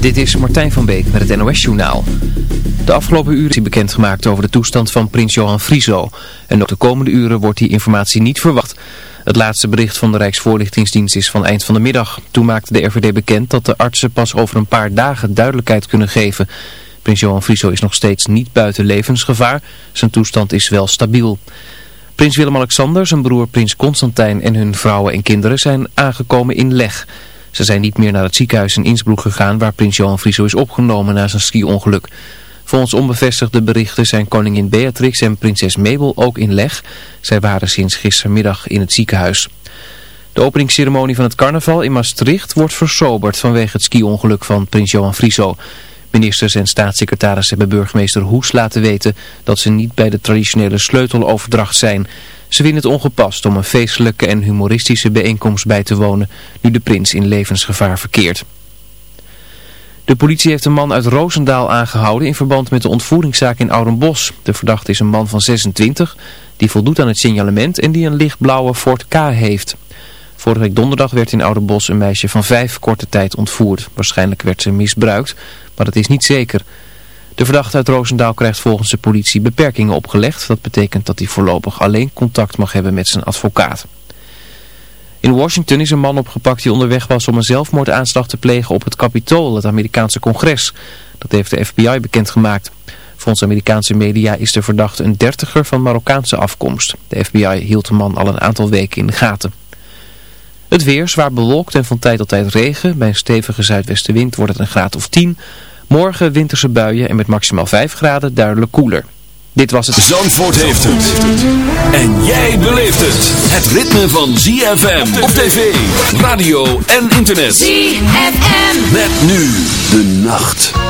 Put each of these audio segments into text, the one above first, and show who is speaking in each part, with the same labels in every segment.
Speaker 1: Dit is Martijn van Beek met het NOS-journaal. De afgelopen uren is bekendgemaakt over de toestand van prins Johan Frieso. En ook de komende uren wordt die informatie niet verwacht. Het laatste bericht van de Rijksvoorlichtingsdienst is van eind van de middag. Toen maakte de RVD bekend dat de artsen pas over een paar dagen duidelijkheid kunnen geven. Prins Johan Frieso is nog steeds niet buiten levensgevaar. Zijn toestand is wel stabiel. Prins Willem-Alexander, zijn broer prins Constantijn en hun vrouwen en kinderen zijn aangekomen in Leg... Ze zijn niet meer naar het ziekenhuis in Innsbruck gegaan waar prins Johan Frieso is opgenomen na zijn ski-ongeluk. Volgens onbevestigde berichten zijn koningin Beatrix en prinses Mabel ook in leg. Zij waren sinds gistermiddag in het ziekenhuis. De openingsceremonie van het carnaval in Maastricht wordt versoberd vanwege het ski-ongeluk van prins Johan Frieso. Ministers en staatssecretaris hebben burgemeester Hoes laten weten dat ze niet bij de traditionele sleuteloverdracht zijn. Ze vinden het ongepast om een feestelijke en humoristische bijeenkomst bij te wonen nu de prins in levensgevaar verkeert. De politie heeft een man uit Roosendaal aangehouden in verband met de ontvoeringszaak in Oudenbos. De verdachte is een man van 26 die voldoet aan het signalement en die een lichtblauwe Ford K heeft. Vorige week donderdag werd in Oudenbos een meisje van vijf korte tijd ontvoerd. Waarschijnlijk werd ze misbruikt, maar dat is niet zeker. De verdachte uit Roosendaal krijgt volgens de politie beperkingen opgelegd. Dat betekent dat hij voorlopig alleen contact mag hebben met zijn advocaat. In Washington is een man opgepakt die onderweg was om een zelfmoordaanslag te plegen op het Capitool, het Amerikaanse congres. Dat heeft de FBI bekendgemaakt. Volgens Amerikaanse media is de verdachte een dertiger van Marokkaanse afkomst. De FBI hield de man al een aantal weken in de gaten. Het weer, zwaar bewolkt en van tijd tot tijd regen. Bij een stevige zuidwestenwind wordt het een graad of 10. Morgen winterse buien en met maximaal 5 graden duidelijk koeler. Dit was het.
Speaker 2: Zandvoort heeft het. En jij beleeft het. Het ritme van ZFM op tv, radio en internet.
Speaker 3: ZFM.
Speaker 2: Met nu de nacht.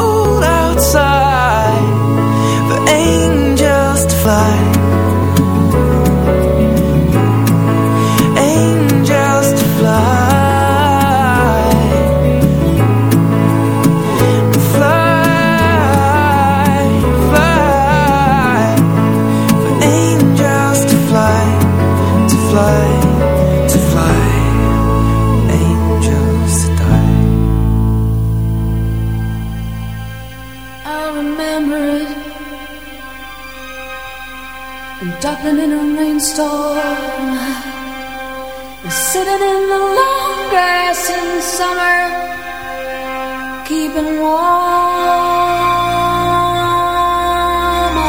Speaker 4: warm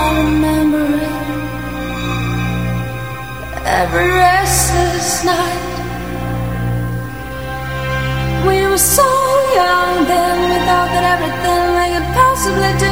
Speaker 4: old memory. Every restless night, we were so young then. We thought that everything we could possibly do.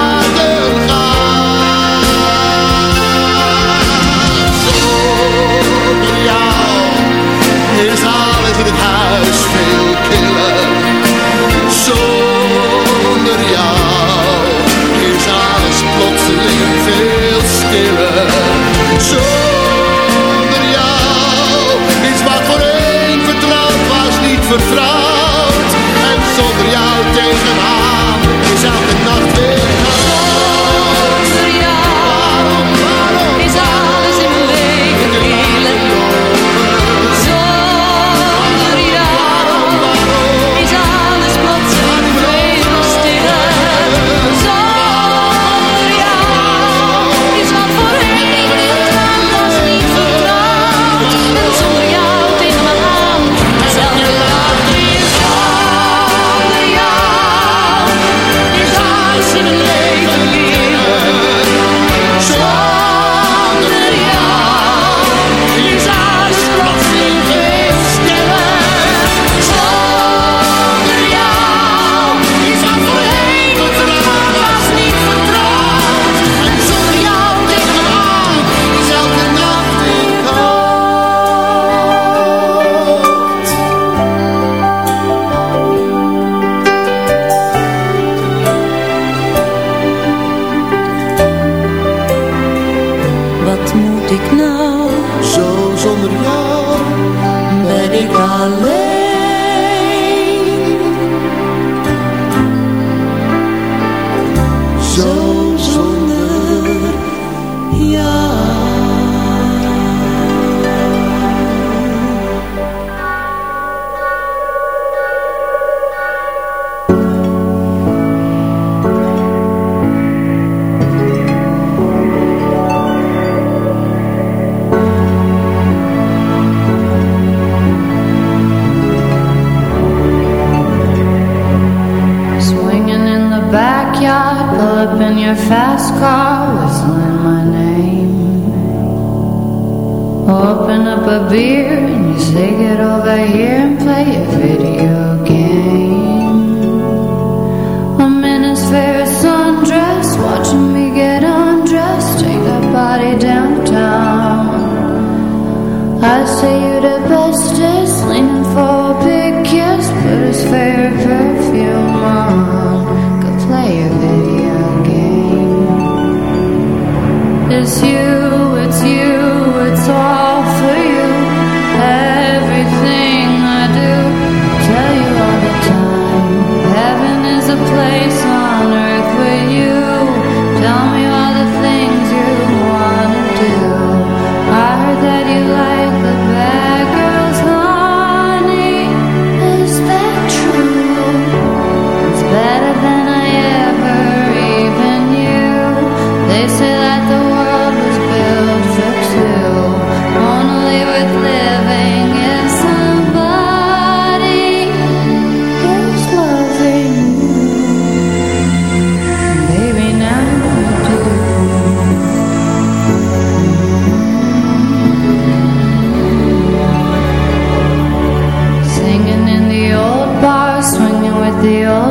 Speaker 5: encontrar.
Speaker 3: yeah. be the old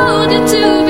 Speaker 6: Told you to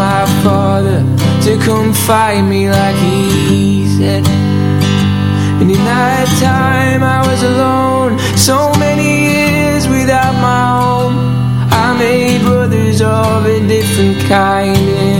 Speaker 7: my father to come find me like he said. And in that time I was alone So many years without my home I made brothers of a different kind